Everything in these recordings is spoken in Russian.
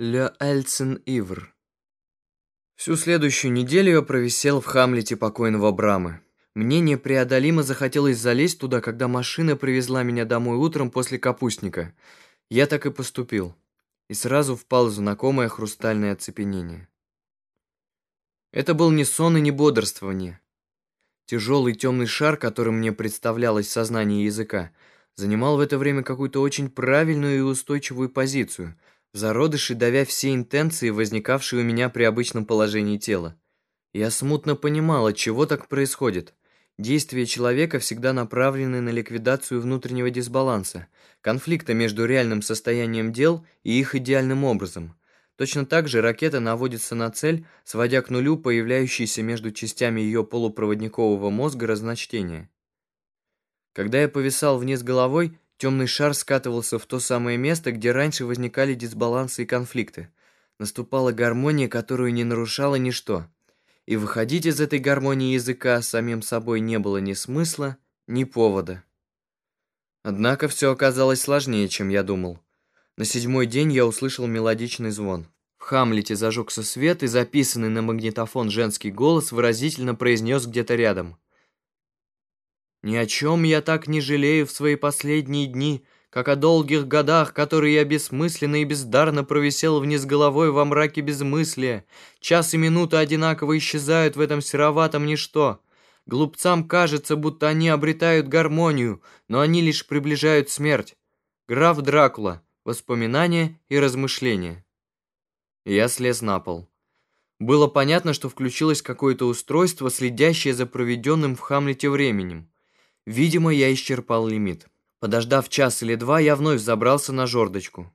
Ле Эльцен Ивр. Всю следующую неделю я провисел в Хамлете покойного Брамы. Мне непреодолимо захотелось залезть туда, когда машина привезла меня домой утром после капустника. Я так и поступил. И сразу впал в знакомое хрустальное оцепенение. Это был не сон и не бодрствование. Тяжелый темный шар, который мне представлялось сознание языка, занимал в это время какую-то очень правильную и устойчивую позицию — в зародыше давя все интенции, возникавшие у меня при обычном положении тела. Я смутно понимал, от чего так происходит. Действия человека всегда направлены на ликвидацию внутреннего дисбаланса, конфликта между реальным состоянием дел и их идеальным образом. Точно так же ракета наводится на цель, сводя к нулю появляющиеся между частями ее полупроводникового мозга разночтения. Когда я повисал вниз головой, Темный шар скатывался в то самое место, где раньше возникали дисбалансы и конфликты. Наступала гармония, которую не нарушало ничто. И выходить из этой гармонии языка самим собой не было ни смысла, ни повода. Однако все оказалось сложнее, чем я думал. На седьмой день я услышал мелодичный звон. В Хамлете зажегся свет, и записанный на магнитофон женский голос выразительно произнес где-то рядом – ни о чем я так не жалею в свои последние дни, как о долгих годах, которые я бессмысленно и бездарно провисел вниз головой во мраке безмыслия. Час и минута одинаково исчезают в этом сероватом ничто. Глупцам кажется, будто они обретают гармонию, но они лишь приближают смерть. Граф Дракула. Воспоминания и размышления. Я слез на пол. Было понятно, что включилось какое-то устройство, следящее за проведенным в Хамлете временем. Видимо, я исчерпал лимит. Подождав час или два, я вновь забрался на жердочку.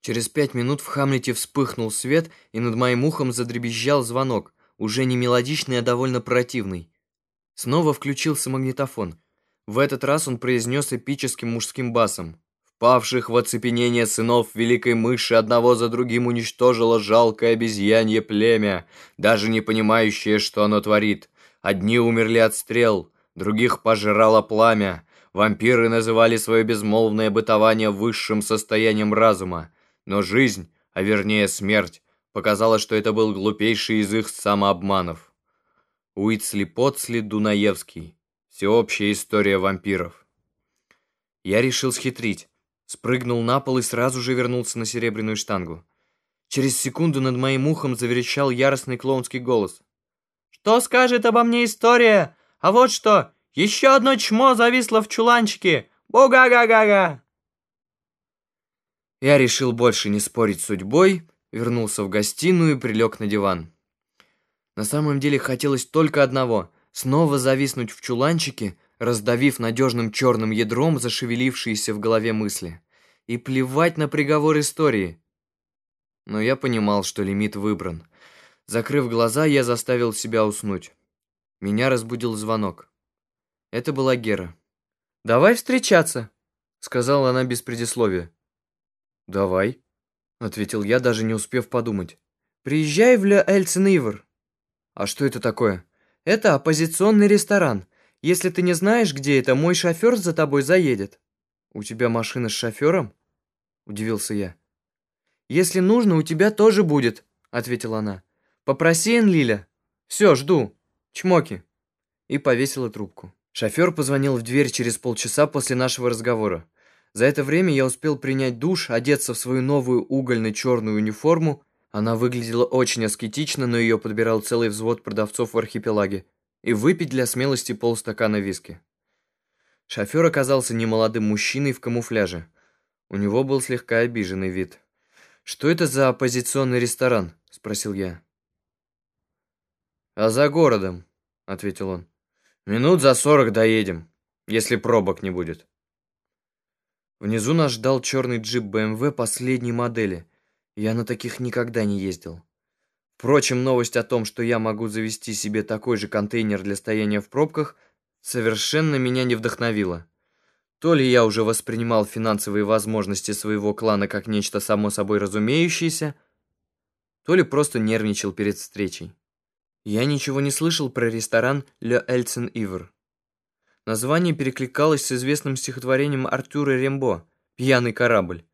Через пять минут в Хамлете вспыхнул свет, и над моим ухом задребезжал звонок, уже не мелодичный, а довольно противный. Снова включился магнитофон. В этот раз он произнес эпическим мужским басом. «Впавших в оцепенение сынов великой мыши одного за другим уничтожило жалкое обезьянье племя, даже не понимающее, что оно творит. Одни умерли от стрел, других пожирало пламя. Вампиры называли свое безмолвное бытование высшим состоянием разума. Но жизнь, а вернее смерть, показала, что это был глупейший из их самообманов. Уитсли Потсли Дунаевский. Всеобщая история вампиров. Я решил схитрить. Спрыгнул на пол и сразу же вернулся на серебряную штангу. Через секунду над моим ухом заверещал яростный клоунский голос. «Что скажет обо мне история? А вот что, еще одно чмо зависло в чуланчике. Буга-га-га-га!» Я решил больше не спорить с судьбой, вернулся в гостиную и прилег на диван. На самом деле хотелось только одного — снова зависнуть в чуланчике, раздавив надежным черным ядром зашевелившиеся в голове мысли. И плевать на приговор истории. Но я понимал, что лимит выбран. Закрыв глаза, я заставил себя уснуть. Меня разбудил звонок. Это была Гера. «Давай встречаться», — сказала она без предисловия. «Давай», — ответил я, даже не успев подумать. «Приезжай в Ля Эльценивер». «А что это такое?» «Это оппозиционный ресторан. Если ты не знаешь, где это, мой шофер за тобой заедет». «У тебя машина с шофером?» — удивился я. «Если нужно, у тебя тоже будет», — ответила она. «Попроси Энлиля. Все, жду». Чмоки!» И повесила трубку. Шофер позвонил в дверь через полчаса после нашего разговора. За это время я успел принять душ, одеться в свою новую угольно-черную униформу. Она выглядела очень аскетично, но ее подбирал целый взвод продавцов в архипелаге. И выпить для смелости полстакана виски. Шофер оказался немолодым мужчиной в камуфляже. У него был слегка обиженный вид. «Что это за оппозиционный ресторан?» – спросил я. «А за городом», — ответил он. «Минут за сорок доедем, если пробок не будет». Внизу нас ждал черный джип BMW последней модели. Я на таких никогда не ездил. Впрочем, новость о том, что я могу завести себе такой же контейнер для стояния в пробках, совершенно меня не вдохновила. То ли я уже воспринимал финансовые возможности своего клана как нечто само собой разумеющееся, то ли просто нервничал перед встречей. Я ничего не слышал про ресторан «Le Эльцен Ивр». Название перекликалось с известным стихотворением Артура Рембо «Пьяный корабль».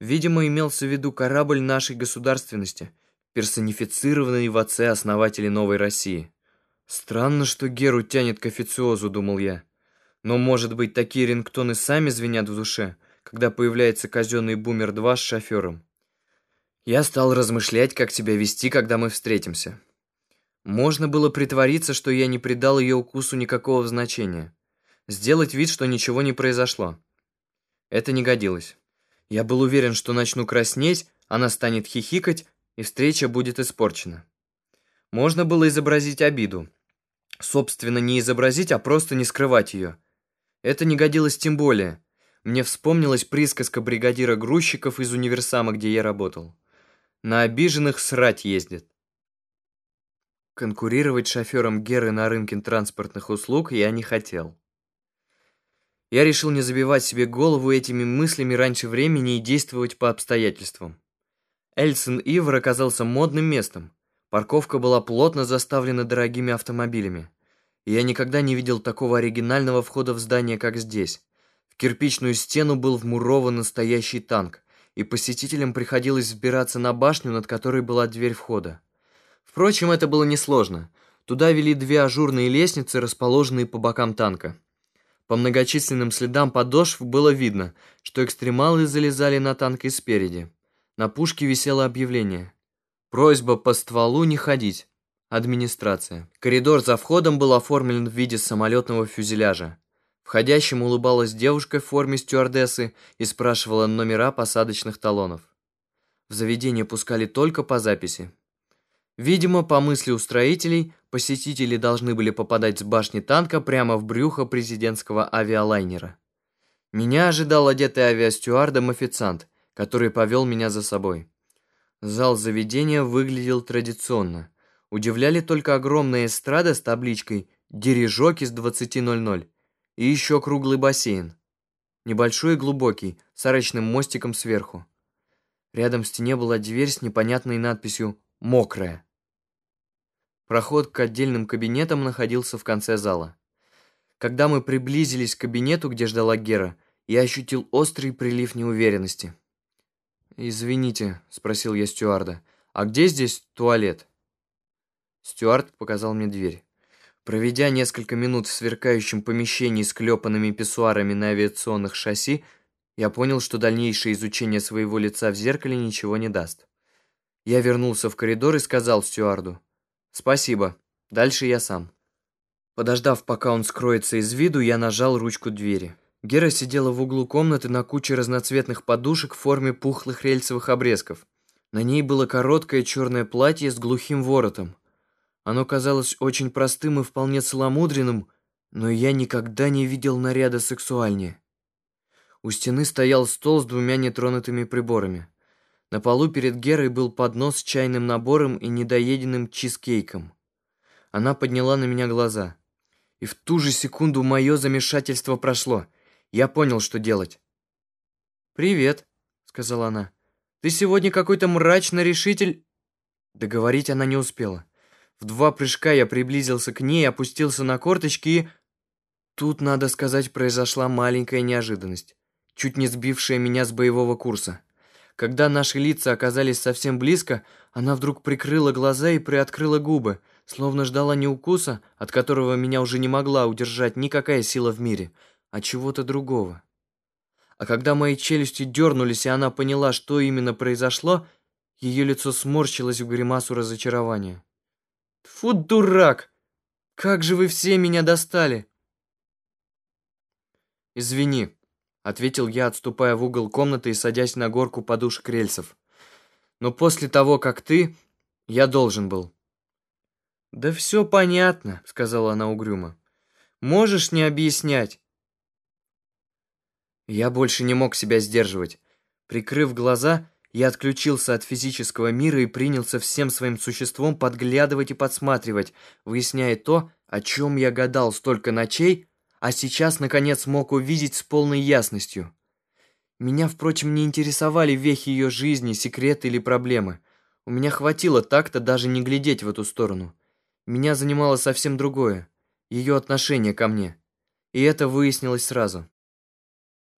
Видимо, имелся в виду корабль нашей государственности, персонифицированный в отце основателей Новой России. Странно, что Геру тянет к официозу, думал я. Но, может быть, такие рингтоны сами звенят в душе, когда появляется казенный Бумер-2 с шофером. Я стал размышлять, как себя вести, когда мы встретимся. Можно было притвориться, что я не придал ее укусу никакого значения. Сделать вид, что ничего не произошло. Это не годилось. Я был уверен, что начну краснеть, она станет хихикать, и встреча будет испорчена. Можно было изобразить обиду. Собственно, не изобразить, а просто не скрывать ее. Это не годилось тем более. Мне вспомнилась присказка бригадира грузчиков из универсама, где я работал. На обиженных срать ездит. Конкурировать шофером Геры на рынке транспортных услуг я не хотел. Я решил не забивать себе голову этими мыслями раньше времени и действовать по обстоятельствам. Эльсон Ивер оказался модным местом. Парковка была плотно заставлена дорогими автомобилями. И я никогда не видел такого оригинального входа в здание, как здесь. В кирпичную стену был вмурован настоящий танк и посетителям приходилось взбираться на башню, над которой была дверь входа. Впрочем, это было несложно. Туда вели две ажурные лестницы, расположенные по бокам танка. По многочисленным следам подошв было видно, что экстремалы залезали на танк и спереди. На пушке висело объявление. Просьба по стволу не ходить. Администрация. Коридор за входом был оформлен в виде самолетного фюзеляжа. Входящим улыбалась девушка в форме стюардессы и спрашивала номера посадочных талонов. В заведение пускали только по записи. Видимо, по мысли устроителей, посетители должны были попадать с башни танка прямо в брюхо президентского авиалайнера. Меня ожидал одетый авиастюардом официант, который повел меня за собой. Зал заведения выглядел традиционно. Удивляли только огромная эстрада с табличкой «Дирижок из 20.00» И еще круглый бассейн. Небольшой и глубокий, с арочным мостиком сверху. Рядом в стене была дверь с непонятной надписью «Мокрая». Проход к отдельным кабинетам находился в конце зала. Когда мы приблизились к кабинету, где ждала Гера, я ощутил острый прилив неуверенности. «Извините», — спросил я стюарда, — «а где здесь туалет?» Стюард показал мне дверь. Проведя несколько минут в сверкающем помещении с клепанными писсуарами на авиационных шасси, я понял, что дальнейшее изучение своего лица в зеркале ничего не даст. Я вернулся в коридор и сказал стюарду «Спасибо, дальше я сам». Подождав, пока он скроется из виду, я нажал ручку двери. Гера сидела в углу комнаты на куче разноцветных подушек в форме пухлых рельсовых обрезков. На ней было короткое черное платье с глухим воротом. Оно казалось очень простым и вполне целомудренным, но я никогда не видел наряда сексуальнее. У стены стоял стол с двумя нетронутыми приборами. На полу перед Герой был поднос с чайным набором и недоеденным чизкейком. Она подняла на меня глаза. И в ту же секунду мое замешательство прошло. Я понял, что делать. «Привет», — сказала она. «Ты сегодня какой-то мрачно решитель...» Договорить она не успела. В два прыжка я приблизился к ней, опустился на корточки и... Тут, надо сказать, произошла маленькая неожиданность, чуть не сбившая меня с боевого курса. Когда наши лица оказались совсем близко, она вдруг прикрыла глаза и приоткрыла губы, словно ждала не укуса, от которого меня уже не могла удержать никакая сила в мире, а чего-то другого. А когда мои челюсти дернулись, и она поняла, что именно произошло, ее лицо сморщилось в гримасу разочарования. Фу, дурак! Как же вы все меня достали!» «Извини», — ответил я, отступая в угол комнаты и садясь на горку подушек рельсов. «Но после того, как ты, я должен был». «Да все понятно», — сказала она угрюмо. «Можешь не объяснять?» Я больше не мог себя сдерживать. Прикрыв глаза, я отключился от физического мира и принялся всем своим существом подглядывать и подсматривать, выясняя то, о чем я гадал столько ночей, а сейчас, наконец, мог увидеть с полной ясностью. Меня, впрочем, не интересовали вехи ее жизни, секреты или проблемы. У меня хватило так-то даже не глядеть в эту сторону. Меня занимало совсем другое — ее отношение ко мне. И это выяснилось сразу.